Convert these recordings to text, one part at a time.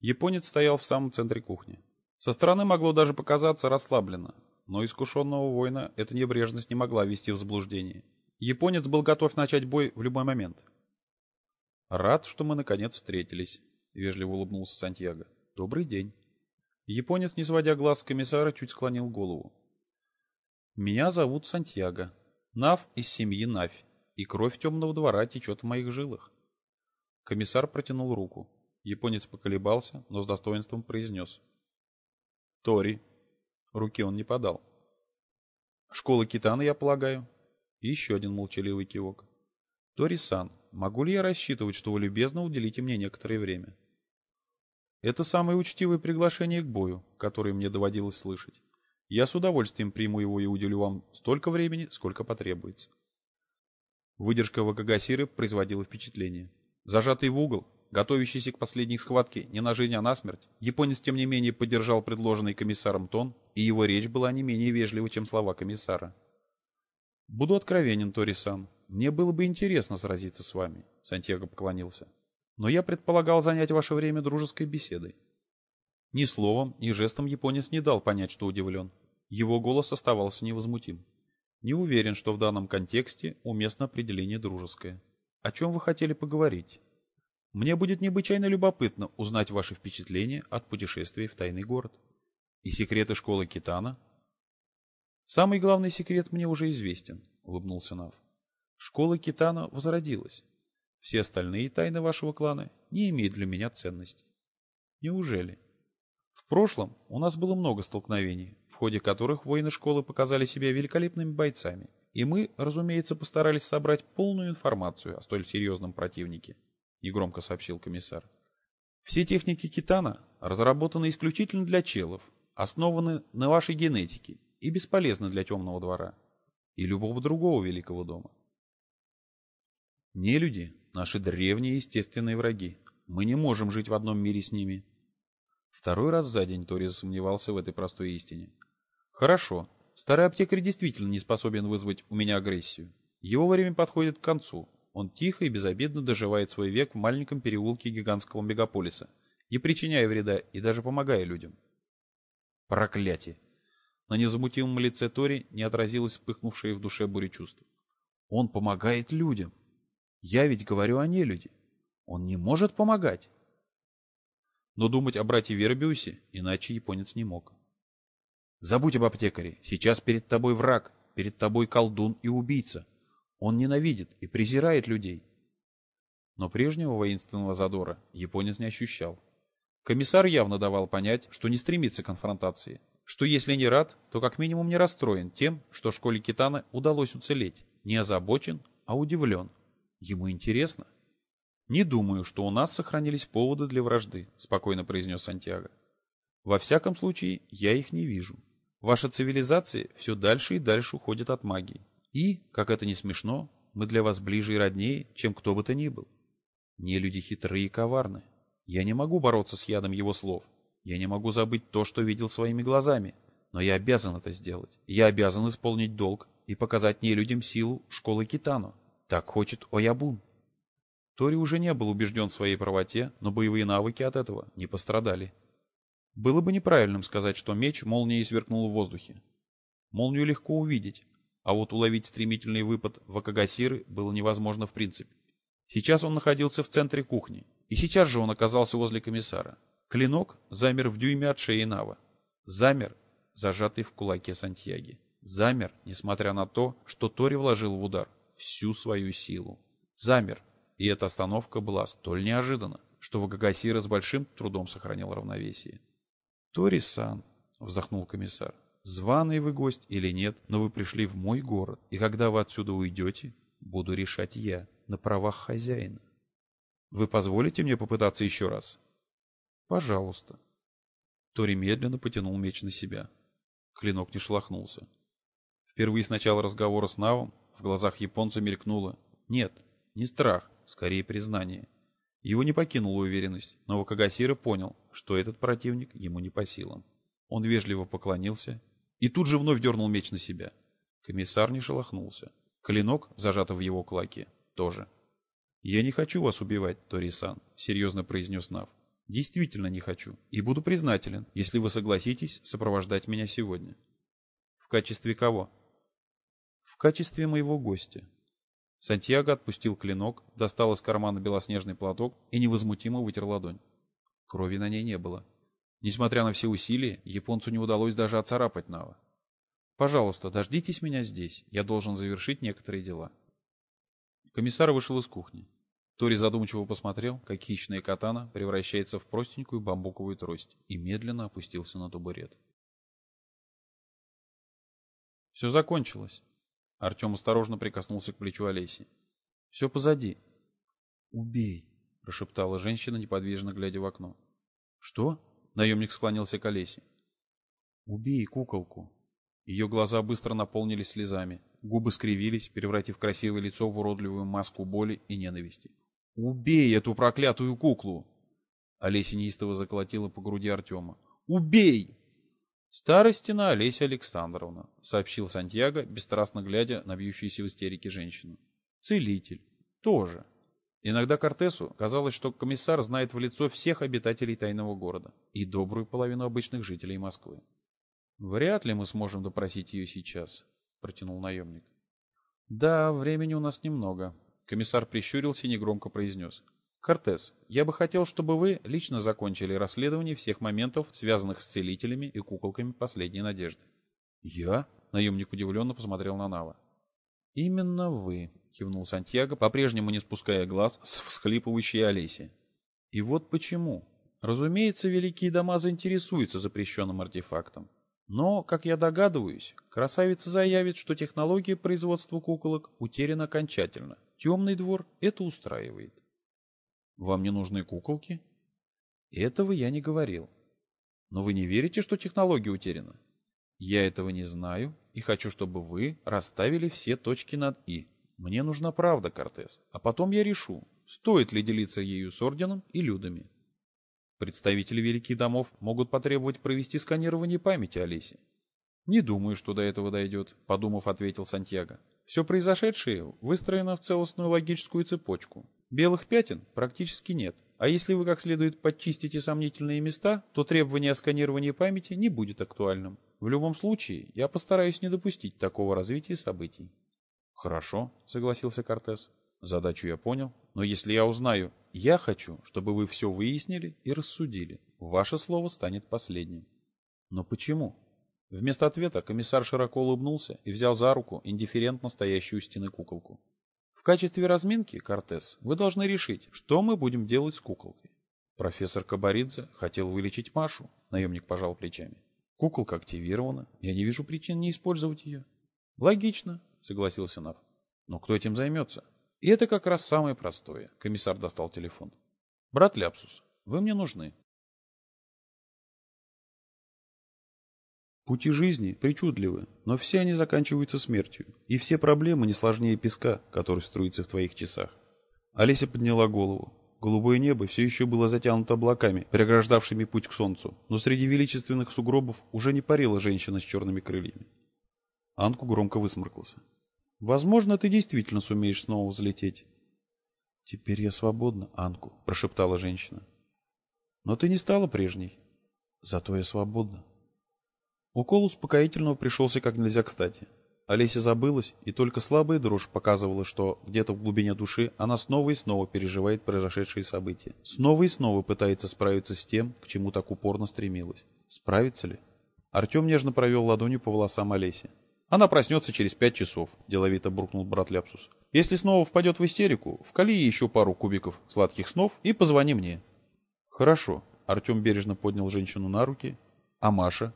Японец стоял в самом центре кухни. Со стороны могло даже показаться расслабленно, но искушенного воина эта небрежность не могла ввести в заблуждение. Японец был готов начать бой в любой момент. «Рад, что мы наконец встретились», — вежливо улыбнулся Сантьяго. «Добрый день». Японец, не сводя глаз с комиссара, чуть склонил голову. «Меня зовут Сантьяго. Нав из семьи Навь, и кровь темного двора течет в моих жилах». Комиссар протянул руку. Японец поколебался, но с достоинством произнес. «Тори». Руки он не подал. «Школа Китана, я полагаю?» И еще один молчаливый кивок. «Тори-сан, могу ли я рассчитывать, что вы любезно уделите мне некоторое время?» Это самое учтивое приглашение к бою, которое мне доводилось слышать. Я с удовольствием приму его и уделю вам столько времени, сколько потребуется. Выдержка Вакагасиры производила впечатление. Зажатый в угол, готовящийся к последней схватке не на жизнь, а на смерть, японец, тем не менее, поддержал предложенный комиссаром тон, и его речь была не менее вежлива, чем слова комиссара. «Буду откровенен, Тори-сан. Мне было бы интересно сразиться с вами», — Сантьяго поклонился но я предполагал занять ваше время дружеской беседой. Ни словом, ни жестом японец не дал понять, что удивлен. Его голос оставался невозмутим. Не уверен, что в данном контексте уместно определение дружеское. О чем вы хотели поговорить? Мне будет необычайно любопытно узнать ваши впечатления от путешествия в тайный город. И секреты школы Китана? Самый главный секрет мне уже известен, улыбнулся Нав. Школа Китана возродилась. Все остальные тайны вашего клана не имеют для меня ценности. Неужели? В прошлом у нас было много столкновений, в ходе которых воины школы показали себя великолепными бойцами, и мы, разумеется, постарались собрать полную информацию о столь серьезном противнике, негромко сообщил комиссар. Все техники Китана разработаны исключительно для челов, основаны на вашей генетике и бесполезны для темного двора и любого другого великого дома. Нелюди наши древние естественные враги. Мы не можем жить в одном мире с ними. Второй раз за день Тори засомневался в этой простой истине. Хорошо, старый аптекарь действительно не способен вызвать у меня агрессию. Его время подходит к концу. Он тихо и безобидно доживает свой век в маленьком переулке гигантского мегаполиса, не причиняя вреда и даже помогая людям. Проклятие! На незамутимом лице Тори не отразилось вспыхнувшее в душе буря чувств. Он помогает людям. Я ведь говорю о нелюди. Он не может помогать. Но думать о брате Вербиусе иначе японец не мог. Забудь об аптекаре. Сейчас перед тобой враг, перед тобой колдун и убийца. Он ненавидит и презирает людей. Но прежнего воинственного задора японец не ощущал. Комиссар явно давал понять, что не стремится к конфронтации, что если не рад, то как минимум не расстроен тем, что школе Китана удалось уцелеть, не озабочен, а удивлен. Ему интересно. Не думаю, что у нас сохранились поводы для вражды, спокойно произнес Сантьяго. Во всяком случае, я их не вижу. Ваша цивилизация все дальше и дальше уходит от магии. И, как это не смешно, мы для вас ближе и роднее, чем кто бы то ни был. Не люди хитрые и коварны. Я не могу бороться с ядом его слов. Я не могу забыть то, что видел своими глазами. Но я обязан это сделать. Я обязан исполнить долг и показать нелюдям силу школы Китано. Так хочет Оябун. Тори уже не был убежден в своей правоте, но боевые навыки от этого не пострадали. Было бы неправильным сказать, что меч молнией сверкнул в воздухе. Молнию легко увидеть, а вот уловить стремительный выпад Вакагасиры было невозможно в принципе. Сейчас он находился в центре кухни, и сейчас же он оказался возле комиссара. Клинок замер в дюйме от шеи Нава. Замер, зажатый в кулаке Сантьяги. Замер, несмотря на то, что Тори вложил в удар всю свою силу. Замер, и эта остановка была столь неожиданна, что Вагагасира с большим трудом сохранял равновесие. «Тори-сан», — вздохнул комиссар, — «званый вы гость или нет, но вы пришли в мой город, и когда вы отсюда уйдете, буду решать я, на правах хозяина. Вы позволите мне попытаться еще раз?» «Пожалуйста». Тори медленно потянул меч на себя. Клинок не шлахнулся. Впервые с начала разговора с Навом в глазах японца мелькнуло. Нет, не страх, скорее признание. Его не покинула уверенность, но Вакагасира понял, что этот противник ему не по силам. Он вежливо поклонился и тут же вновь дернул меч на себя. Комиссар не шелохнулся. Клинок, зажатый в его кулаке, тоже. «Я не хочу вас убивать, Тори-сан», — серьезно произнес Нав. Действительно не хочу. И буду признателен, если вы согласитесь сопровождать меня сегодня. В качестве кого? В качестве моего гостя. Сантьяго отпустил клинок, достал из кармана белоснежный платок и невозмутимо вытер ладонь. Крови на ней не было. Несмотря на все усилия, японцу не удалось даже оцарапать Нава. «Пожалуйста, дождитесь меня здесь. Я должен завершить некоторые дела». Комиссар вышел из кухни. Тори задумчиво посмотрел, как хищная катана превращается в простенькую бамбуковую трость, и медленно опустился на табурет. Все закончилось. Артем осторожно прикоснулся к плечу Олеси. Все позади. Убей, прошептала женщина, неподвижно глядя в окно. Что? Наемник склонился к Олесе. Убей куколку. Ее глаза быстро наполнились слезами. Губы скривились, превратив красивое лицо в уродливую маску боли и ненависти. «Убей эту проклятую куклу!» Олеся неистово заколотила по груди Артема. «Убей!» «Старостина Олеся Александровна», — сообщил Сантьяго, бесстрастно глядя на бьющуюся в истерике женщину. «Целитель. Тоже». Иногда Кортесу казалось, что комиссар знает в лицо всех обитателей тайного города и добрую половину обычных жителей Москвы. «Вряд ли мы сможем допросить ее сейчас», — протянул наемник. «Да, времени у нас немного», — комиссар прищурился и негромко произнес. «Кортес, я бы хотел, чтобы вы лично закончили расследование всех моментов, связанных с целителями и куколками последней надежды». «Я?» — наемник удивленно посмотрел на Нава. «Именно вы», — кивнул Сантьяго, по-прежнему не спуская глаз с всхлипывающей Олеси. «И вот почему. Разумеется, великие дома заинтересуются запрещенным артефактом. Но, как я догадываюсь, красавица заявит, что технология производства куколок утеряна окончательно. Темный двор это устраивает. Вам не нужны куколки? Этого я не говорил. Но вы не верите, что технология утеряна? Я этого не знаю и хочу, чтобы вы расставили все точки над «и». Мне нужна правда, Кортес, а потом я решу, стоит ли делиться ею с Орденом и Людами. Представители великих домов могут потребовать провести сканирование памяти Олеси. «Не думаю, что до этого дойдет», — подумав, ответил Сантьяго. «Все произошедшее выстроено в целостную логическую цепочку. Белых пятен практически нет. А если вы как следует подчистите сомнительные места, то требование о сканировании памяти не будет актуальным. В любом случае, я постараюсь не допустить такого развития событий». «Хорошо», — согласился Кортес. Задачу я понял, но если я узнаю, я хочу, чтобы вы все выяснили и рассудили. Ваше слово станет последним. Но почему? Вместо ответа комиссар широко улыбнулся и взял за руку индифферентно стоящую у стены куколку. В качестве разминки, Кортес, вы должны решить, что мы будем делать с куколкой. Профессор Кабаридзе хотел вылечить Машу, наемник пожал плечами. Куколка активирована, я не вижу причин не использовать ее. Логично, согласился Нав. Но кто этим займется? И это как раз самое простое. Комиссар достал телефон. Брат Ляпсус, вы мне нужны. Пути жизни причудливы, но все они заканчиваются смертью, и все проблемы не сложнее песка, который струится в твоих часах. Олеся подняла голову. Голубое небо все еще было затянуто облаками, преграждавшими путь к солнцу, но среди величественных сугробов уже не парила женщина с черными крыльями. Анку громко высморкался. Возможно, ты действительно сумеешь снова взлететь. Теперь я свободна, Анку, прошептала женщина. Но ты не стала прежней. Зато я свободна. Укол успокоительного пришелся как нельзя кстати. Олеся забылась, и только слабая дрожь показывала, что где-то в глубине души она снова и снова переживает произошедшие события. Снова и снова пытается справиться с тем, к чему так упорно стремилась. Справится ли? Артем нежно провел ладонью по волосам Олеси. Она проснется через пять часов, деловито буркнул брат Ляпсус. Если снова впадет в истерику, вкали ей еще пару кубиков сладких снов и позвони мне. Хорошо. Артем бережно поднял женщину на руки. А Маша?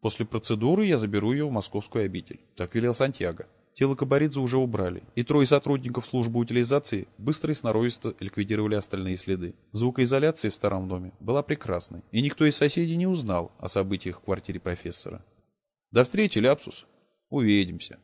После процедуры я заберу ее в московскую обитель. Так велел Сантьяго. Тело Кабаридзе уже убрали, и трое сотрудников службы утилизации быстро и сноровисто ликвидировали остальные следы. Звукоизоляция в старом доме была прекрасной, и никто из соседей не узнал о событиях в квартире профессора. До встречи, Ляпсус! Увидимся.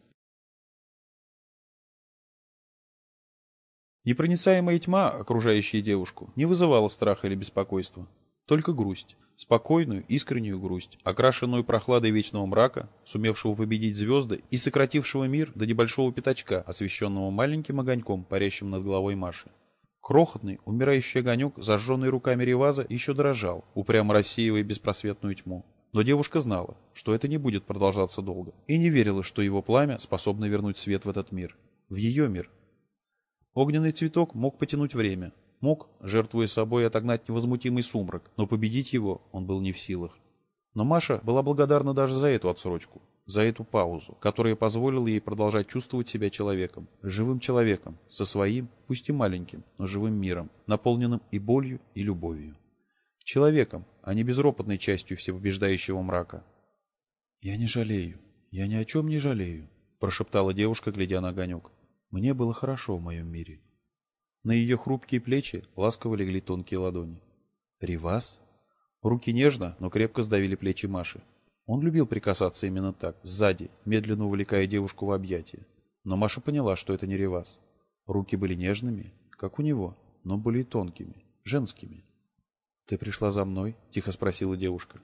Непроницаемая тьма, окружающая девушку, не вызывала страха или беспокойства. Только грусть. Спокойную, искреннюю грусть, окрашенную прохладой вечного мрака, сумевшего победить звезды и сократившего мир до небольшого пятачка, освещенного маленьким огоньком, парящим над головой Маши. Крохотный, умирающий огонек, зажженный руками Реваза, еще дрожал, упрямо рассеивая беспросветную тьму. Но девушка знала, что это не будет продолжаться долго, и не верила, что его пламя способно вернуть свет в этот мир. В ее мир. Огненный цветок мог потянуть время, мог, жертвуя собой, отогнать невозмутимый сумрак, но победить его он был не в силах. Но Маша была благодарна даже за эту отсрочку, за эту паузу, которая позволила ей продолжать чувствовать себя человеком, живым человеком, со своим, пусть и маленьким, но живым миром, наполненным и болью, и любовью. Человеком, а не безропотной частью всепобеждающего мрака. «Я не жалею, я ни о чем не жалею», — прошептала девушка, глядя на огонек. «Мне было хорошо в моем мире». На ее хрупкие плечи ласково легли тонкие ладони. «Ривас?» Руки нежно, но крепко сдавили плечи Маши. Он любил прикасаться именно так, сзади, медленно увлекая девушку в объятия. Но Маша поняла, что это не Ривас. Руки были нежными, как у него, но были тонкими, женскими. «Ты пришла за мной?» — тихо спросила девушка.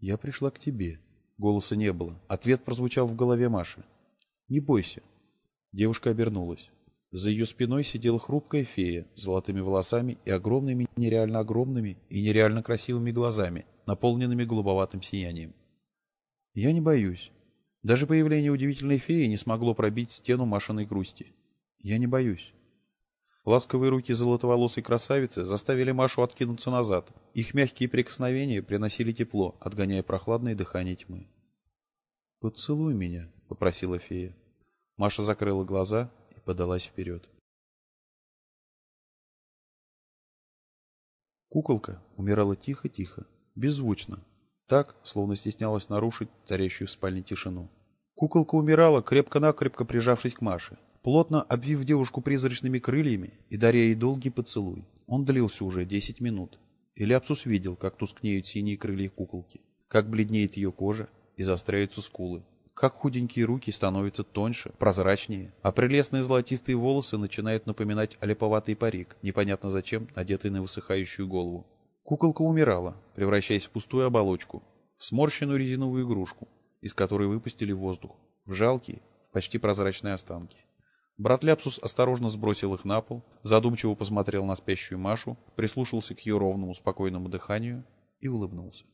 «Я пришла к тебе». Голоса не было. Ответ прозвучал в голове Маши. «Не бойся». Девушка обернулась. За ее спиной сидела хрупкая фея с золотыми волосами и огромными, нереально огромными и нереально красивыми глазами, наполненными голубоватым сиянием. «Я не боюсь. Даже появление удивительной феи не смогло пробить стену Машиной грусти. Я не боюсь». Ласковые руки золотоволосой красавицы заставили Машу откинуться назад. Их мягкие прикосновения приносили тепло, отгоняя прохладное дыхание тьмы. «Поцелуй меня», — попросила фея. Маша закрыла глаза подалась вперед. Куколка умирала тихо-тихо, беззвучно, так, словно стеснялась нарушить царящую в спальне тишину. Куколка умирала, крепко-накрепко прижавшись к Маше, плотно обвив девушку призрачными крыльями и даря ей долгий поцелуй. Он длился уже десять минут. И Ляпсус видел, как тускнеют синие крылья куколки, как бледнеет ее кожа и заостряются скулы, как худенькие руки становятся тоньше, прозрачнее, а прелестные золотистые волосы начинают напоминать олеповатый парик, непонятно зачем, надетый на высыхающую голову. Куколка умирала, превращаясь в пустую оболочку, в сморщенную резиновую игрушку, из которой выпустили воздух, в жалкие, почти прозрачные останки. Брат Ляпсус осторожно сбросил их на пол, задумчиво посмотрел на спящую Машу, прислушался к ее ровному, спокойному дыханию и улыбнулся.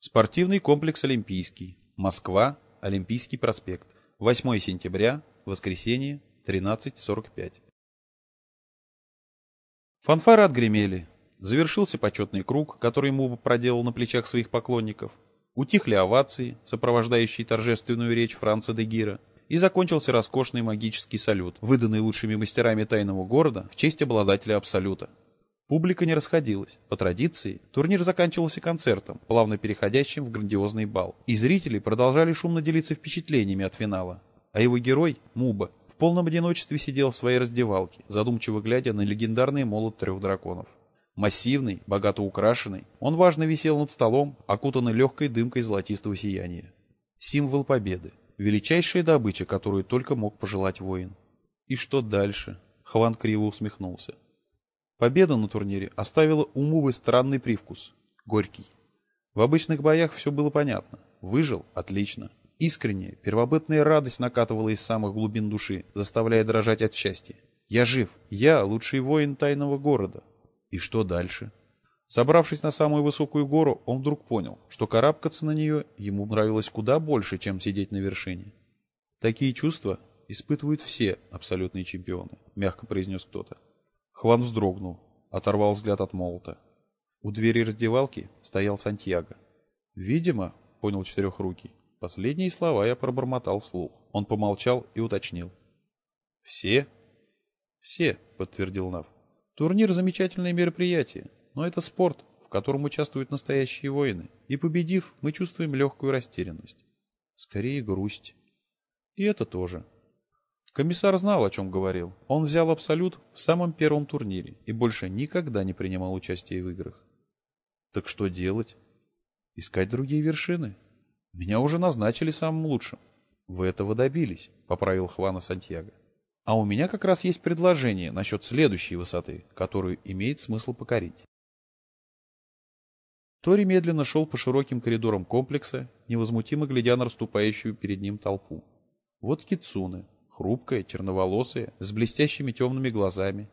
Спортивный комплекс «Олимпийский». Москва. Олимпийский проспект. 8 сентября. Воскресенье. 13.45. Фанфары отгремели. Завершился почетный круг, который Муба проделал на плечах своих поклонников. Утихли овации, сопровождающие торжественную речь Франца де Гира. И закончился роскошный магический салют, выданный лучшими мастерами тайного города в честь обладателя Абсолюта. Публика не расходилась. По традиции, турнир заканчивался концертом, плавно переходящим в грандиозный бал. И зрители продолжали шумно делиться впечатлениями от финала. А его герой, Муба, в полном одиночестве сидел в своей раздевалке, задумчиво глядя на легендарный молот трех драконов. Массивный, богато украшенный, он важно висел над столом, окутанный легкой дымкой золотистого сияния. Символ победы, величайшая добыча, которую только мог пожелать воин. И что дальше? Хван криво усмехнулся. Победа на турнире оставила у Мувы странный привкус. Горький. В обычных боях все было понятно. Выжил – отлично. Искренняя, первобытная радость накатывала из самых глубин души, заставляя дрожать от счастья. Я жив. Я – лучший воин тайного города. И что дальше? Собравшись на самую высокую гору, он вдруг понял, что карабкаться на нее ему нравилось куда больше, чем сидеть на вершине. Такие чувства испытывают все абсолютные чемпионы, мягко произнес кто-то. Хван вздрогнул, оторвал взгляд от молота. У двери раздевалки стоял Сантьяго. Видимо, понял четырехрукий. Последние слова я пробормотал вслух. Он помолчал и уточнил. «Все?» «Все», — подтвердил Нав. «Турнир — замечательное мероприятие, но это спорт, в котором участвуют настоящие воины, и победив, мы чувствуем легкую растерянность. Скорее грусть. И это тоже. Комиссар знал, о чем говорил. Он взял Абсолют в самом первом турнире и больше никогда не принимал участие в играх. Так что делать? Искать другие вершины? Меня уже назначили самым лучшим. Вы этого добились, поправил Хвана Сантьяго. А у меня как раз есть предложение насчет следующей высоты, которую имеет смысл покорить. Тори медленно шел по широким коридорам комплекса, невозмутимо глядя на расступающую перед ним толпу. Вот Кицуны, хрупкая, черноволосая, с блестящими темными глазами.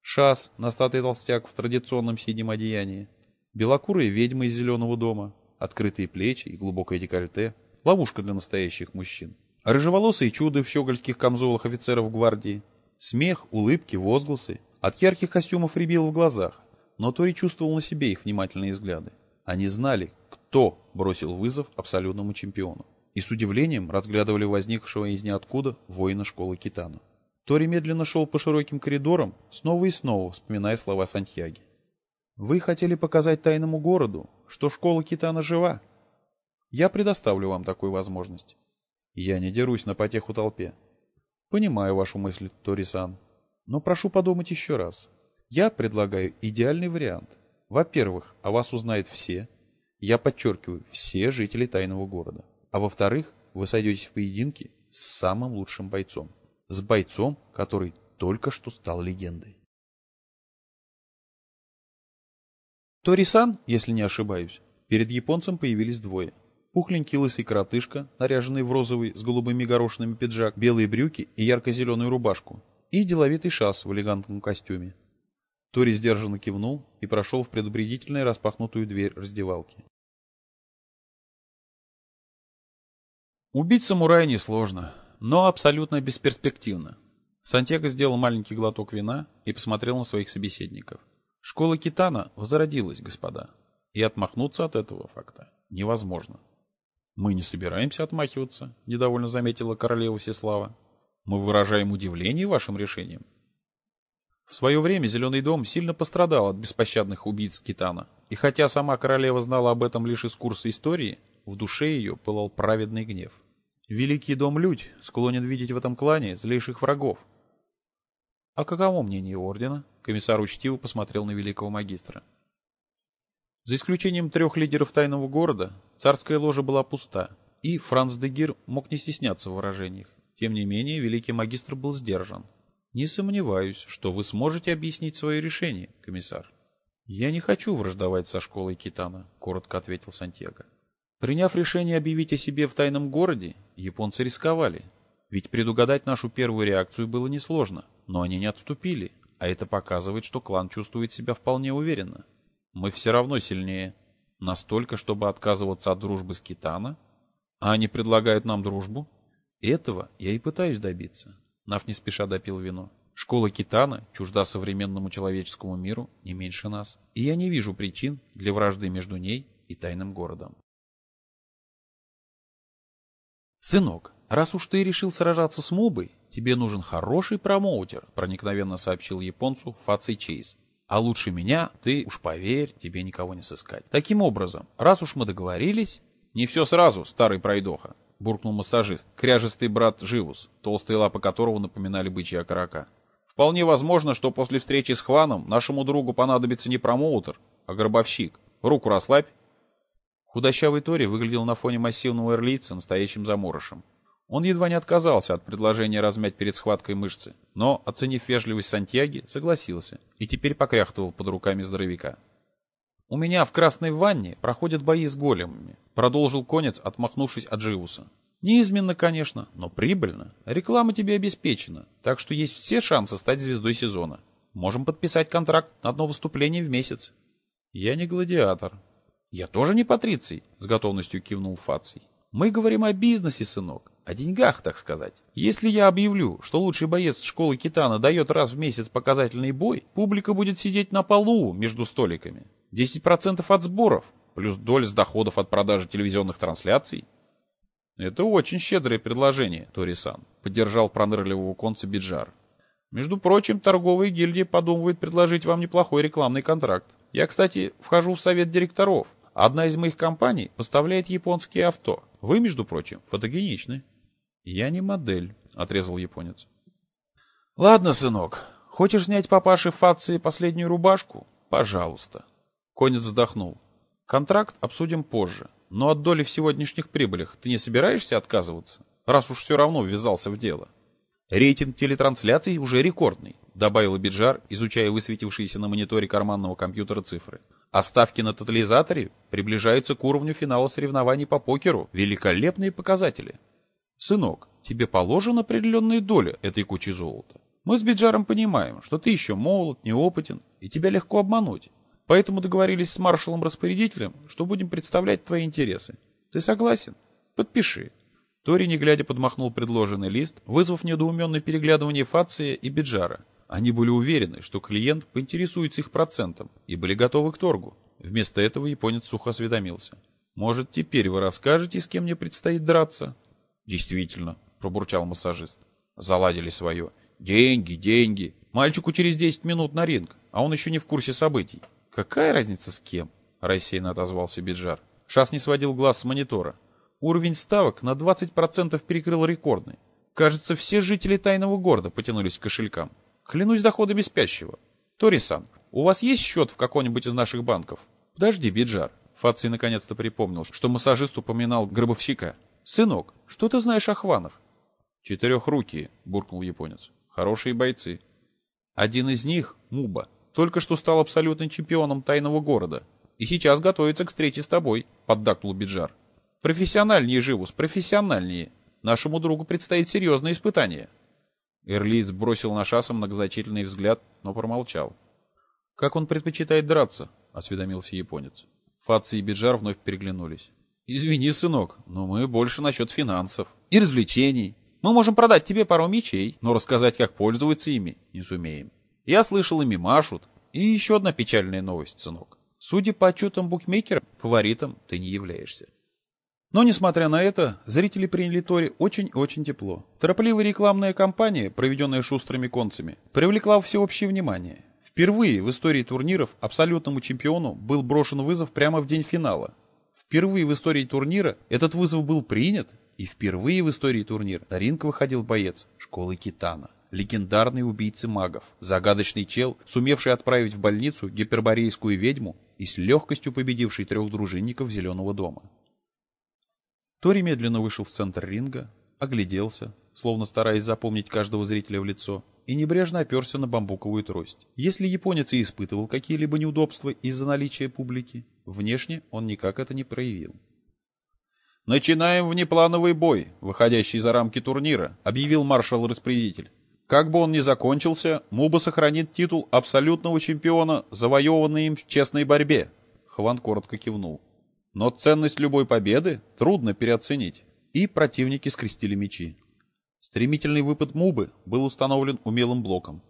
Шас, носатый толстяк в традиционном синем одеянии. Белокурая ведьма из зеленого дома, открытые плечи и глубокое декольте. Ловушка для настоящих мужчин. Рыжеволосые чуды в щегольских камзолах офицеров гвардии. Смех, улыбки, возгласы. От ярких костюмов рябило в глазах, но Тори чувствовал на себе их внимательные взгляды. Они знали, кто бросил вызов абсолютному чемпиону, и с удивлением разглядывали возникшего из ниоткуда воина школы Китана. Тори медленно шел по широким коридорам, снова и снова вспоминая слова Сантьяги. «Вы хотели показать тайному городу, что школа Китана жива. Я предоставлю вам такую возможность. Я не дерусь на потеху толпе. Понимаю вашу мысль, Тори-сан, но прошу подумать еще раз. Я предлагаю идеальный вариант. Во-первых, о вас узнают все. Я подчеркиваю, все жители тайного города. А во-вторых, вы сойдетесь в поединке с самым лучшим бойцом. С бойцом, который только что стал легендой. Торисан, если не ошибаюсь, перед японцем появились двое. Пухленький лысый коротышка, наряженный в розовый с голубыми горошинами пиджак, белые брюки и ярко-зеленую рубашку. И деловитый шас в элегантном костюме. Тори сдержанно кивнул и прошел в предупредительно распахнутую дверь раздевалки. Убить самурая несложно, но абсолютно бесперспективно. Сантьяго сделал маленький глоток вина и посмотрел на своих собеседников. Школа Китана возродилась, господа, и отмахнуться от этого факта невозможно. «Мы не собираемся отмахиваться», — недовольно заметила королева Сеслава. «Мы выражаем удивление вашим решением». В свое время Зеленый дом сильно пострадал от беспощадных убийц Китана, и хотя сама королева знала об этом лишь из курса истории, в душе ее пылал праведный гнев. Великий дом Людь склонен видеть в этом клане злейших врагов. А каково мнение ордена? Комиссар учтиво посмотрел на великого магистра. За исключением трех лидеров тайного города, царская ложа была пуста, и Франц де Гир мог не стесняться в выражениях. Тем не менее, великий магистр был сдержан. Не сомневаюсь, что вы сможете объяснить свое решение, комиссар. Я не хочу враждовать со школой Китана, коротко ответил Сантьяго. Приняв решение объявить о себе в тайном городе, японцы рисковали. Ведь предугадать нашу первую реакцию было несложно, но они не отступили, а это показывает, что клан чувствует себя вполне уверенно. Мы все равно сильнее. Настолько, чтобы отказываться от дружбы с Китана? А они предлагают нам дружбу? Этого я и пытаюсь добиться. Нав не спеша допил вино. Школа Китана чужда современному человеческому миру не меньше нас. И я не вижу причин для вражды между ней и тайным городом. «Сынок, раз уж ты решил сражаться с Мубой, тебе нужен хороший промоутер», проникновенно сообщил японцу Фаций Чейз. «А лучше меня, ты уж поверь, тебе никого не сыскать. Таким образом, раз уж мы договорились...» «Не все сразу, старый пройдоха», — буркнул массажист, кряжистый брат Живус, толстые лапы которого напоминали бычья окорока. «Вполне возможно, что после встречи с Хваном нашему другу понадобится не промоутер, а гробовщик. Руку расслабь». Худощавый Тори выглядел на фоне массивного эрлийца настоящим заморышем. Он едва не отказался от предложения размять перед схваткой мышцы, но, оценив вежливость Сантьяги, согласился и теперь покряхтывал под руками здоровяка. «У меня в Красной Ванне проходят бои с големами», — продолжил конец, отмахнувшись от Живуса. «Неизменно, конечно, но прибыльно. Реклама тебе обеспечена, так что есть все шансы стать звездой сезона. Можем подписать контракт на одно выступление в месяц». «Я не гладиатор». «Я тоже не патриций», — с готовностью кивнул Фаций. «Мы говорим о бизнесе, сынок, о деньгах, так сказать. Если я объявлю, что лучший боец школы Китана дает раз в месяц показательный бой, публика будет сидеть на полу между столиками. 10% от сборов, плюс доля с доходов от продажи телевизионных трансляций. Это очень щедрое предложение, Торисан, поддержал пронырливого конца Биджар. Между прочим, торговая гильдия подумывает предложить вам неплохой рекламный контракт. Я, кстати, вхожу в совет директоров. Одна из моих компаний поставляет японские авто. Вы, между прочим, фотогеничны. Я не модель, отрезал японец. Ладно, сынок, хочешь снять папаше Фации последнюю рубашку? Пожалуйста. Конец вздохнул. Контракт обсудим позже, но от доли в сегодняшних прибылях ты не собираешься отказываться, раз уж все равно ввязался в дело? Рейтинг телетрансляций уже рекордный, добавил Биджар, изучая высветившиеся на мониторе карманного компьютера цифры. А ставки на тотализаторе приближаются к уровню финала соревнований по покеру. Великолепные показатели. Сынок, тебе положена определенная доля этой кучи золота. Мы с Биджаром понимаем, что ты еще молод, неопытен, и тебя легко обмануть. Поэтому договорились с маршалом-распорядителем, что будем представлять твои интересы. Ты согласен? Подпиши. Тори, не глядя, подмахнул предложенный лист, вызвав недоуменное переглядывание Фация и Биджара. Они были уверены, что клиент поинтересуется их процентом, и были готовы к торгу. Вместо этого японец сухо осведомился. «Может, теперь вы расскажете, с кем мне предстоит драться?» «Действительно», — пробурчал массажист. «Заладили свое. Деньги, деньги. Мальчику через 10 минут на ринг, а он еще не в курсе событий». «Какая разница с кем?» — рассеянно отозвался Биджар. Шас не сводил глаз с монитора. Уровень ставок на 20% перекрыл рекордный. Кажется, все жители тайного города потянулись к кошелькам. Клянусь доходами спящего. Торисан, у вас есть счет в каком-нибудь из наших банков? Подожди, Биджар. Фаций наконец-то припомнил, что массажист упоминал гробовщика. Сынок, что ты знаешь о хванах? Четырехрукие, буркнул японец. Хорошие бойцы. Один из них, Муба, только что стал абсолютным чемпионом тайного города. И сейчас готовится к встрече с тобой, поддакнул Биджар. Профессиональнее, Живус, профессиональнее. Нашему другу предстоит серьезное испытание. Эрлиц бросил на шасса многозначительный взгляд, но промолчал. «Как он предпочитает драться?» — осведомился японец. Фаци и Биджар вновь переглянулись. «Извини, сынок, но мы больше насчет финансов и развлечений. Мы можем продать тебе пару мечей, но рассказать, как пользоваться ими, не сумеем. Я слышал, ими машут. И еще одна печальная новость, сынок. Судя по отчетам букмекера, фаворитом ты не являешься. Но, несмотря на это, зрители приняли Тори очень-очень тепло. Торопливая рекламная кампания, проведенная шустрыми концами, привлекла всеобщее внимание. Впервые в истории турниров абсолютному чемпиону был брошен вызов прямо в день финала. Впервые в истории турнира этот вызов был принят, и впервые в истории турнира на ринг выходил боец школы Китана. Легендарный убийца магов, загадочный чел, сумевший отправить в больницу гиперборейскую ведьму и с легкостью победивший трех дружинников Зеленого дома. Тори медленно вышел в центр ринга, огляделся, словно стараясь запомнить каждого зрителя в лицо, и небрежно оперся на бамбуковую трость. Если японец и испытывал какие-либо неудобства из-за наличия публики, внешне он никак это не проявил. «Начинаем внеплановый бой, выходящий за рамки турнира», — объявил маршал-распорядитель. «Как бы он ни закончился, Муба сохранит титул абсолютного чемпиона, завоеванный им в честной борьбе». Хван коротко кивнул. Но ценность любой победы трудно переоценить. И противники скрестили мечи. Стремительный выпад Мубы был установлен умелым блоком.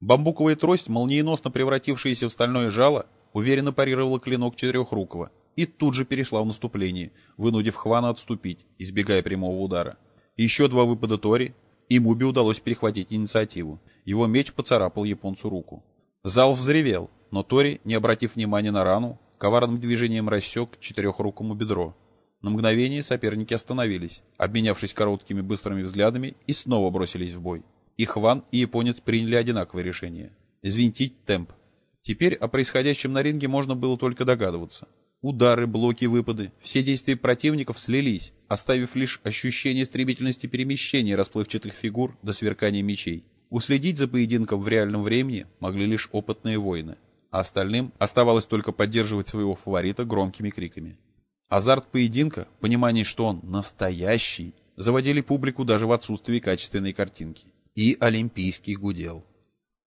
Бамбуковая трость, молниеносно превратившаяся в стальное жало, уверенно парировала клинок Четырехрукого и тут же перешла в наступление, вынудив Хвана отступить, избегая прямого удара. Еще два выпада Тори, и Мубе удалось перехватить инициативу. Его меч поцарапал японцу руку. Зал взревел, но Тори, не обратив внимания на рану, коварным движением рассек четырехрукому бедро. На мгновение соперники остановились, обменявшись короткими быстрыми взглядами и снова бросились в бой. И Хван, и японец приняли одинаковое решение – взвинтить темп. Теперь о происходящем на ринге можно было только догадываться. Удары, блоки, выпады – все действия противников слились, оставив лишь ощущение стремительности перемещения расплывчатых фигур до сверкания мечей. Уследить за поединком в реальном времени могли лишь опытные воины – а остальным оставалось только поддерживать своего фаворита громкими криками. Азарт поединка, понимание, что он настоящий, заводили публику даже в отсутствии качественной картинки. И Олимпийский гудел.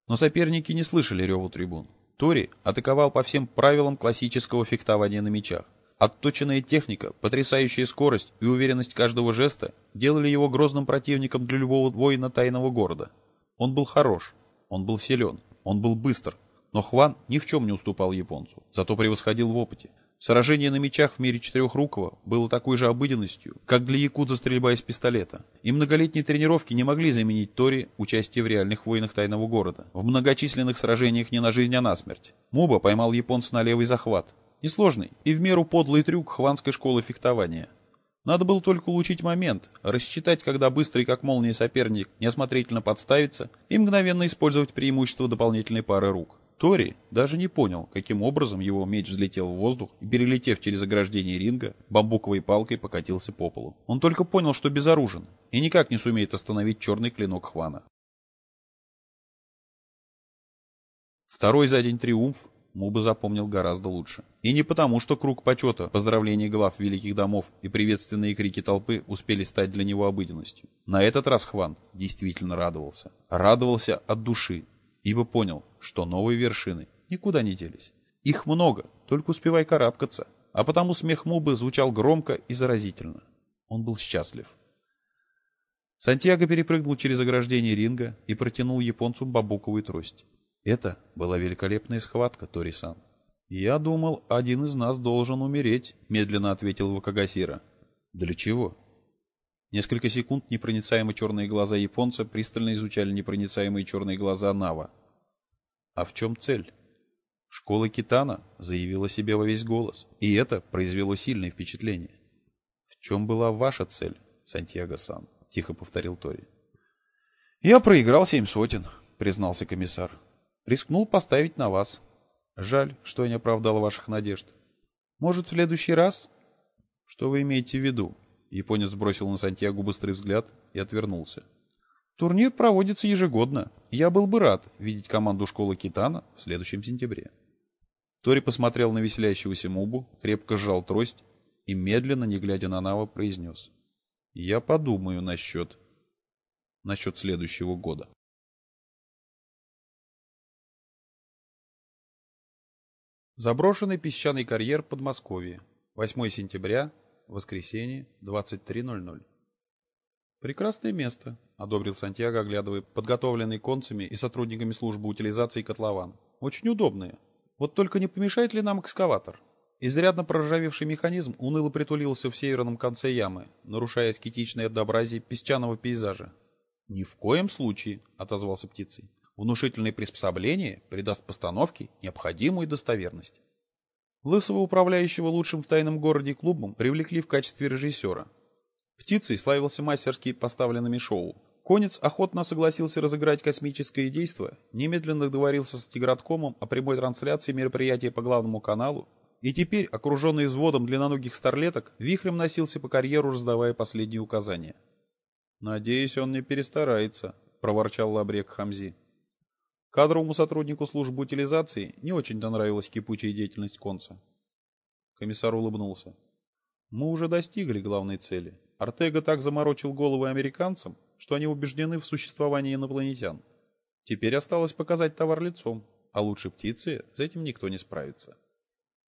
Но соперники не слышали реву трибун. Тори атаковал по всем правилам классического фехтования на мечах. Отточенная техника, потрясающая скорость и уверенность каждого жеста делали его грозным противником для любого воина тайного города. Он был хорош, он был силен, он был быстр, но Хван ни в чем не уступал японцу, зато превосходил в опыте. Сражение на мечах в мире Четырехрукого было такой же обыденностью, как для якудза стрельба из пистолета. И многолетние тренировки не могли заменить Тори участие в реальных войнах тайного города, в многочисленных сражениях не на жизнь, а на смерть. Муба поймал японца на левый захват. Несложный и в меру подлый трюк хванской школы фехтования. Надо было только улучшить момент, рассчитать, когда быстрый как молния соперник неосмотрительно подставится и мгновенно использовать преимущество дополнительной пары рук. Тори даже не понял, каким образом его меч взлетел в воздух и, перелетев через ограждение ринга, бамбуковой палкой покатился по полу. Он только понял, что безоружен, и никак не сумеет остановить черный клинок Хвана. Второй за день триумф Муба запомнил гораздо лучше. И не потому, что круг почета, поздравления глав великих домов и приветственные крики толпы успели стать для него обыденностью. На этот раз Хван действительно радовался. Радовался от души, ибо понял, что новые вершины никуда не делись. Их много, только успевай карабкаться. А потому смех Мубы звучал громко и заразительно. Он был счастлив. Сантьяго перепрыгнул через ограждение ринга и протянул японцу бамбуковую трость. Это была великолепная схватка, Торисан. «Я думал, один из нас должен умереть», — медленно ответил Вакагасира. «Для чего?» Несколько секунд непроницаемые черные глаза японца пристально изучали непроницаемые черные глаза Нава. «А в чем цель?» Школа Китана заявила себе во весь голос, и это произвело сильное впечатление. «В чем была ваша цель, Сантьяго-сан?» — тихо повторил Тори. «Я проиграл семь сотен», — признался комиссар. Рискнул поставить на вас. Жаль, что я не оправдал ваших надежд. Может, в следующий раз? Что вы имеете в виду? Японец бросил на Сантьягу быстрый взгляд и отвернулся. Турнир проводится ежегодно. Я был бы рад видеть команду школы Китана в следующем сентябре. Тори посмотрел на веселящегося Мубу, крепко сжал трость и, медленно, не глядя на Нава, произнес. «Я подумаю насчет... насчет следующего года». Заброшенный песчаный карьер Подмосковье. 8 сентября, воскресенье, 23.00. «Прекрасное место», — одобрил Сантьяго, оглядывая подготовленный концами и сотрудниками службы утилизации котлован. «Очень удобные. Вот только не помешает ли нам экскаватор?» Изрядно проржавевший механизм уныло притулился в северном конце ямы, нарушая аскетичное однообразие песчаного пейзажа. «Ни в коем случае», — отозвался птицей. Внушительное приспособление придаст постановке необходимую достоверность. Лысого, управляющего лучшим в тайном городе клубом, привлекли в качестве режиссера. Птицей славился мастерски поставленными шоу. Конец охотно согласился разыграть космическое действо, немедленно договорился с Тиграткомом о прямой трансляции мероприятия по главному каналу, и теперь, окруженный взводом длинноногих старлеток, вихрем носился по карьеру, раздавая последние указания. «Надеюсь, он не перестарается», — проворчал Лабрек Хамзи. Кадровому сотруднику службы утилизации не очень-то нравилась кипучая деятельность конца. Комиссар улыбнулся. Мы уже достигли главной цели. Артега так заморочил головы американцам, что они убеждены в существовании инопланетян. Теперь осталось показать товар лицом, а лучше птицы с этим никто не справится.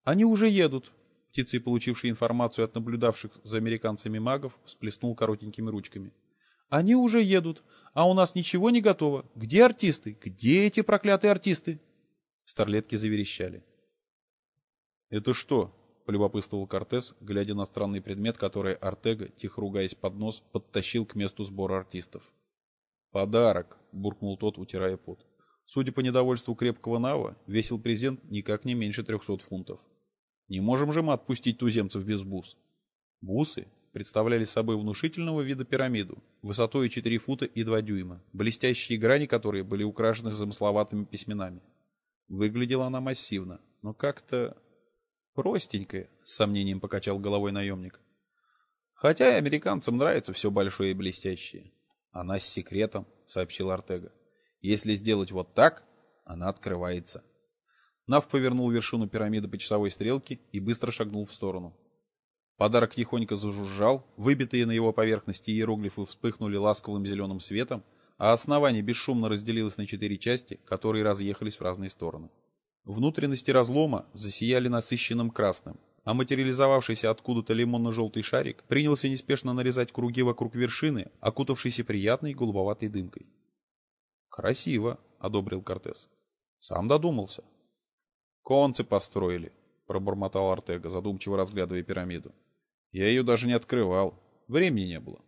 Они уже едут. Птицей, получивший информацию от наблюдавших за американцами магов, всплеснул коротенькими ручками. Они уже едут, а у нас ничего не готово. Где артисты? Где эти проклятые артисты?» Старлетки заверещали. «Это что?» — полюбопытствовал Кортес, глядя на странный предмет, который Артега, тихо ругаясь под нос, подтащил к месту сбора артистов. «Подарок!» — буркнул тот, утирая пот. Судя по недовольству крепкого Нава, весил презент никак не меньше трехсот фунтов. Не можем же мы отпустить туземцев без бус. Бусы представляли собой внушительного вида пирамиду, высотой 4 фута и 2 дюйма, блестящие грани которой были украшены замысловатыми письменами. Выглядела она массивно, но как-то простенькая, с сомнением покачал головой наемник. Хотя и американцам нравится все большое и блестящее. Она с секретом, сообщил Артега. Если сделать вот так, она открывается. Нав повернул вершину пирамиды по часовой стрелке и быстро шагнул в сторону. Подарок тихонько зажужжал, выбитые на его поверхности иероглифы вспыхнули ласковым зеленым светом, а основание бесшумно разделилось на четыре части, которые разъехались в разные стороны. Внутренности разлома засияли насыщенным красным, а материализовавшийся откуда-то лимонно-желтый шарик принялся неспешно нарезать круги вокруг вершины, окутавшейся приятной голубоватой дымкой. «Красиво», — одобрил Кортес. «Сам додумался». «Концы построили», — пробормотал Артега, задумчиво разглядывая пирамиду. Я ее даже не открывал. Времени не было.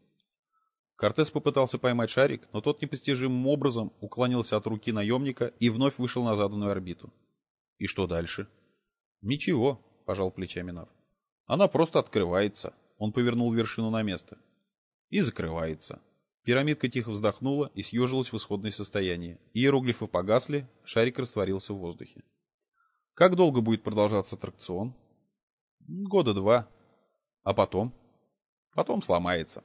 Кортес попытался поймать шарик, но тот непостижимым образом уклонился от руки наемника и вновь вышел на заданную орбиту. И что дальше? Ничего, пожал плечами Нав. Она просто открывается. Он повернул вершину на место. И закрывается. Пирамидка тихо вздохнула и съежилась в исходное состояние. Иероглифы погасли, шарик растворился в воздухе. Как долго будет продолжаться аттракцион? Года два, а потом? Потом сломается.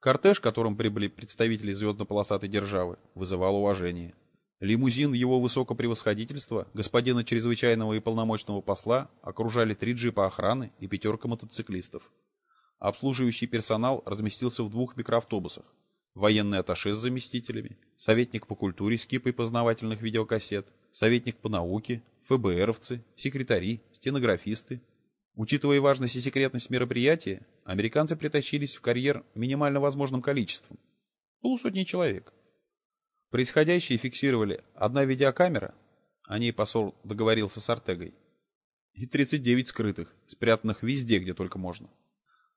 Кортеж, которым прибыли представители звездно-полосатой державы, вызывал уважение. Лимузин его высокопревосходительства, господина чрезвычайного и полномочного посла, окружали три джипа охраны и пятерка мотоциклистов. Обслуживающий персонал разместился в двух микроавтобусах. Военный атташе с заместителями, советник по культуре с кипой познавательных видеокассет, советник по науке, ФБРовцы, секретари, стенографисты. Учитывая важность и секретность мероприятия, американцы притащились в карьер минимально возможным количеством – полусотни человек. Происходящее фиксировали одна видеокамера, о ней посол договорился с Артегой, и 39 скрытых, спрятанных везде, где только можно.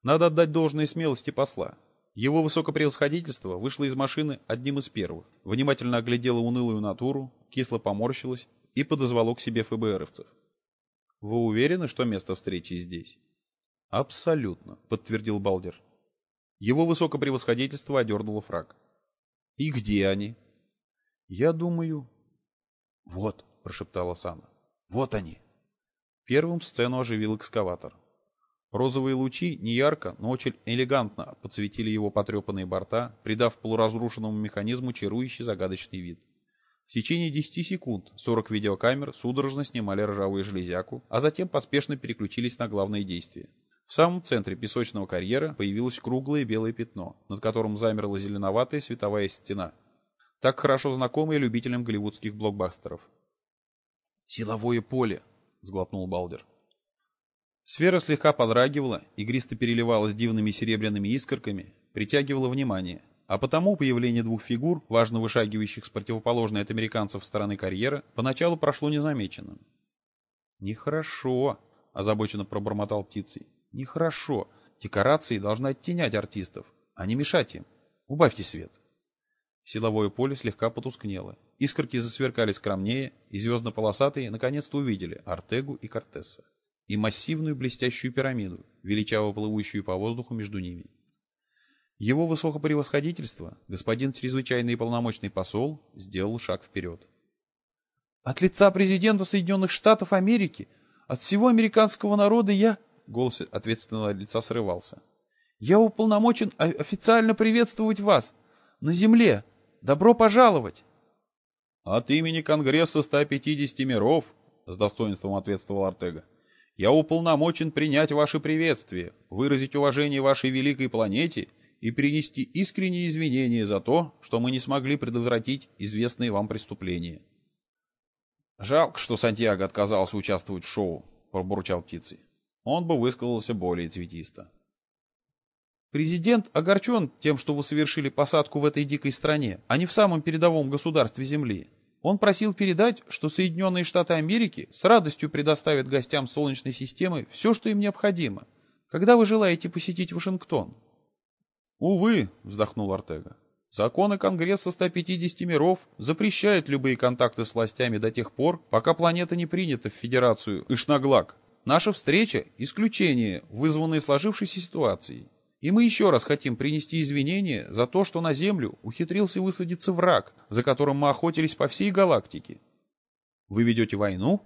Надо отдать должное смелости посла. Его высокопревосходительство вышло из машины одним из первых, внимательно оглядело унылую натуру, кисло поморщилось и подозвало к себе ФБРовцев. «Вы уверены, что место встречи здесь?» «Абсолютно», — подтвердил Балдер. Его высокопревосходительство одернуло фраг. «И где они?» Я думаю... Вот, прошептала Сана. Вот они. Первым сцену оживил экскаватор. Розовые лучи не ярко, но очень элегантно подсветили его потрепанные борта, придав полуразрушенному механизму чарующий загадочный вид. В течение 10 секунд 40 видеокамер судорожно снимали ржавую железяку, а затем поспешно переключились на главные действия. В самом центре песочного карьера появилось круглое белое пятно, над которым замерла зеленоватая световая стена, так хорошо знакомые любителям голливудских блокбастеров. «Силовое поле», — сглотнул Балдер. Сфера слегка подрагивала, игристо переливалась дивными серебряными искорками, притягивала внимание, а потому появление двух фигур, важно вышагивающих с противоположной от американцев стороны карьера, поначалу прошло незамеченным. «Нехорошо», — озабоченно пробормотал птицей. «Нехорошо. Декорации должны оттенять артистов, а не мешать им. Убавьте свет». Силовое поле слегка потускнело. Искорки засверкали скромнее, и звездно-полосатые наконец-то увидели Артегу и Кортеса. И массивную блестящую пирамиду, величаво плывущую по воздуху между ними. Его высокопревосходительство, господин чрезвычайный и полномочный посол, сделал шаг вперед. «От лица президента Соединенных Штатов Америки, от всего американского народа я...» Голос ответственного лица срывался. «Я уполномочен официально приветствовать вас на земле, Добро пожаловать!» «От имени Конгресса 150 миров», — с достоинством ответствовал Артега, «я уполномочен принять ваше приветствие, выразить уважение вашей великой планете и принести искренние извинения за то, что мы не смогли предотвратить известные вам преступления». «Жалко, что Сантьяго отказался участвовать в шоу», — пробурчал птицей. Он бы высказался более цветисто. Президент огорчен тем, что вы совершили посадку в этой дикой стране, а не в самом передовом государстве Земли. Он просил передать, что Соединенные Штаты Америки с радостью предоставят гостям Солнечной системы все, что им необходимо. Когда вы желаете посетить Вашингтон? Увы, вздохнул Артега. Законы Конгресса 150 миров запрещают любые контакты с властями до тех пор, пока планета не принята в Федерацию Ишнаглак. Наша встреча – исключение, вызванное сложившейся ситуацией. И мы еще раз хотим принести извинения за то, что на Землю ухитрился высадиться враг, за которым мы охотились по всей галактике. Вы ведете войну?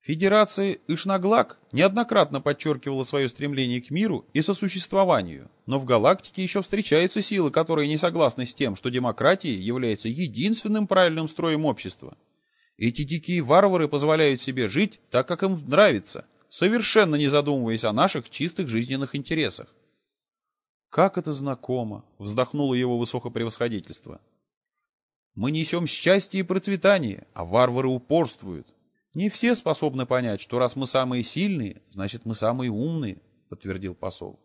Федерация Ишнаглак неоднократно подчеркивала свое стремление к миру и сосуществованию, но в галактике еще встречаются силы, которые не согласны с тем, что демократия является единственным правильным строем общества. Эти дикие варвары позволяют себе жить так, как им нравится, совершенно не задумываясь о наших чистых жизненных интересах. «Как это знакомо!» — вздохнуло его высокопревосходительство. «Мы несем счастье и процветание, а варвары упорствуют. Не все способны понять, что раз мы самые сильные, значит, мы самые умные», — подтвердил посол.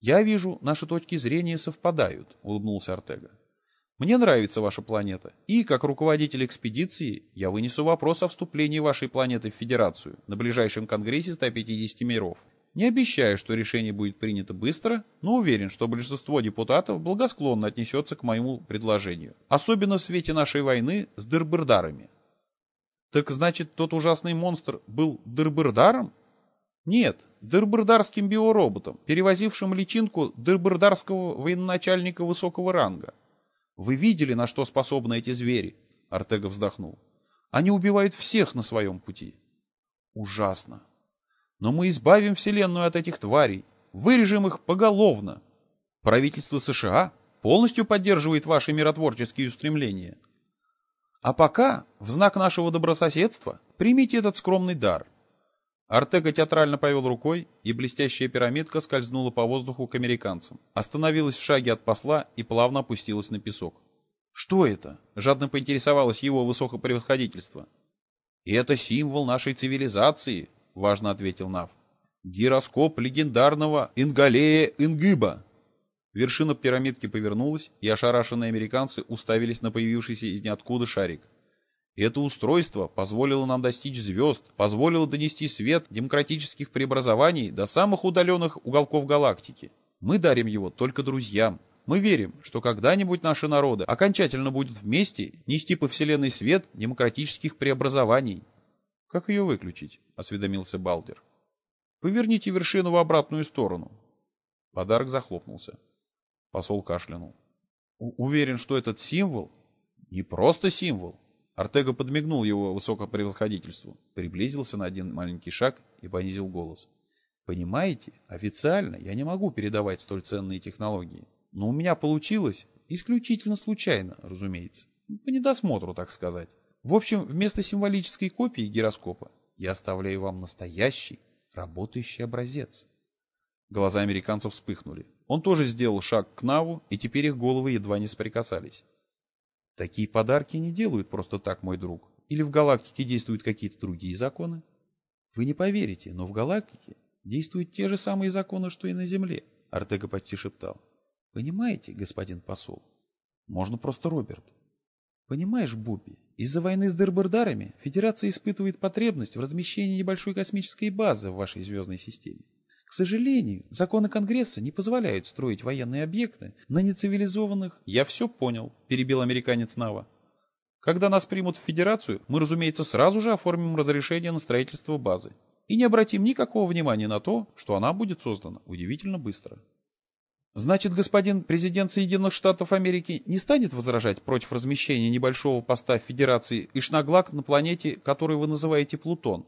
«Я вижу, наши точки зрения совпадают», — улыбнулся Артега. «Мне нравится ваша планета, и, как руководитель экспедиции, я вынесу вопрос о вступлении вашей планеты в Федерацию на ближайшем конгрессе 150 миров. Не обещаю, что решение будет принято быстро, но уверен, что большинство депутатов благосклонно отнесется к моему предложению, особенно в свете нашей войны с дырбырдарами. Так значит, тот ужасный монстр был дырбырдаром? Нет, дырбырдарским биороботом, перевозившим личинку дырбырдарского военачальника высокого ранга. Вы видели, на что способны эти звери? Артега вздохнул. Они убивают всех на своем пути. Ужасно. Но мы избавим Вселенную от этих тварей, вырежем их поголовно. Правительство США полностью поддерживает ваши миротворческие устремления. А пока, в знак нашего добрососедства, примите этот скромный дар. Артега театрально повел рукой, и блестящая пирамидка скользнула по воздуху к американцам, остановилась в шаге от посла и плавно опустилась на песок. «Что это?» — жадно поинтересовалось его высокопревосходительство. «Это символ нашей цивилизации», — важно ответил Нав. «Гироскоп легендарного Ингалея Ингыба». Вершина пирамидки повернулась, и ошарашенные американцы уставились на появившийся из ниоткуда шарик. Это устройство позволило нам достичь звезд, позволило донести свет демократических преобразований до самых удаленных уголков галактики. Мы дарим его только друзьям. Мы верим, что когда-нибудь наши народы окончательно будут вместе нести по вселенной свет демократических преобразований. «Как ее выключить?» — осведомился Балдер. «Поверните вершину в обратную сторону». Подарок захлопнулся. Посол кашлянул. «Уверен, что этот символ не просто символ». Артега подмигнул его высокопревосходительству, приблизился на один маленький шаг и понизил голос. «Понимаете, официально я не могу передавать столь ценные технологии. Но у меня получилось исключительно случайно, разумеется. По недосмотру, так сказать. В общем, вместо символической копии гироскопа я оставляю вам настоящий, работающий образец. Глаза американцев вспыхнули. Он тоже сделал шаг к Наву, и теперь их головы едва не соприкасались. Такие подарки не делают просто так, мой друг. Или в галактике действуют какие-то другие законы? Вы не поверите, но в галактике действуют те же самые законы, что и на Земле, Артега почти шептал. Понимаете, господин посол? Можно просто Роберт. Понимаешь, Бубби, из-за войны с Дербердарами Федерация испытывает потребность в размещении небольшой космической базы в вашей звездной системе. К сожалению, законы Конгресса не позволяют строить военные объекты на нецивилизованных... Я все понял, перебил американец Нава. Когда нас примут в Федерацию, мы, разумеется, сразу же оформим разрешение на строительство базы и не обратим никакого внимания на то, что она будет создана удивительно быстро. Значит, господин президент Соединенных Штатов Америки не станет возражать против размещения небольшого поста Федерации Ишнаглак на планете, которую вы называете Плутон.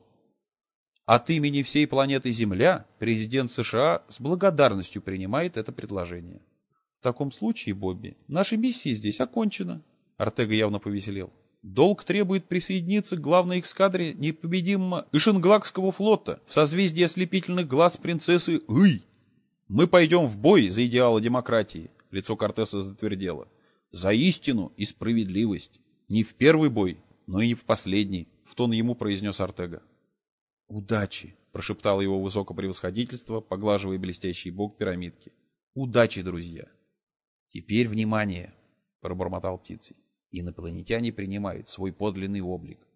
От имени всей планеты Земля президент США с благодарностью принимает это предложение. В таком случае, Бобби, наша миссия здесь окончена. Артега явно повеселел. Долг требует присоединиться к главной эскадре непобедимого Ишенглакского флота в созвездии ослепительных глаз принцессы Ый. Мы пойдем в бой за идеалы демократии. Лицо Кортеса затвердело. За истину и справедливость. Не в первый бой, но и не в последний, в тон ему произнес Артега. Удачи, прошептал его высокопревосходительство, поглаживая блестящий бок пирамидки. Удачи, друзья. Теперь внимание, пробормотал птицей. Инопланетяне принимают свой подлинный облик.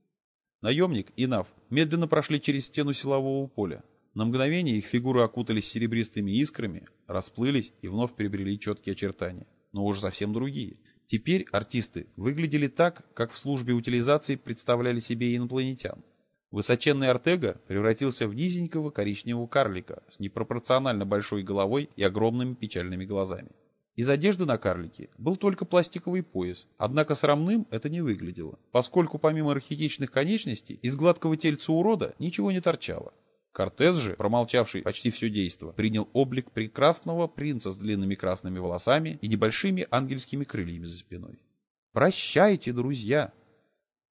Наемник и Нав медленно прошли через стену силового поля, на мгновение их фигуры окутались серебристыми искрами, расплылись и вновь приобрели четкие очертания, но уже совсем другие. Теперь артисты выглядели так, как в службе утилизации представляли себе инопланетян. Высоченный Артега превратился в низенького коричневого карлика с непропорционально большой головой и огромными печальными глазами. Из одежды на карлике был только пластиковый пояс, однако срамным это не выглядело, поскольку помимо архетичных конечностей из гладкого тельца урода ничего не торчало. Кортес же, промолчавший почти все действо, принял облик прекрасного принца с длинными красными волосами и небольшими ангельскими крыльями за спиной. «Прощайте, друзья!»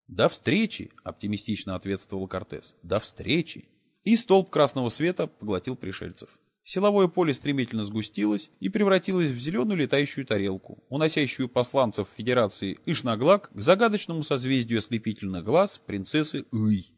«До встречи!» — оптимистично ответствовал Кортес. «До встречи!» И столб красного света поглотил пришельцев. Силовое поле стремительно сгустилось и превратилось в зеленую летающую тарелку, уносящую посланцев Федерации Ишнаглак к загадочному созвездию ослепительных глаз принцессы Ый.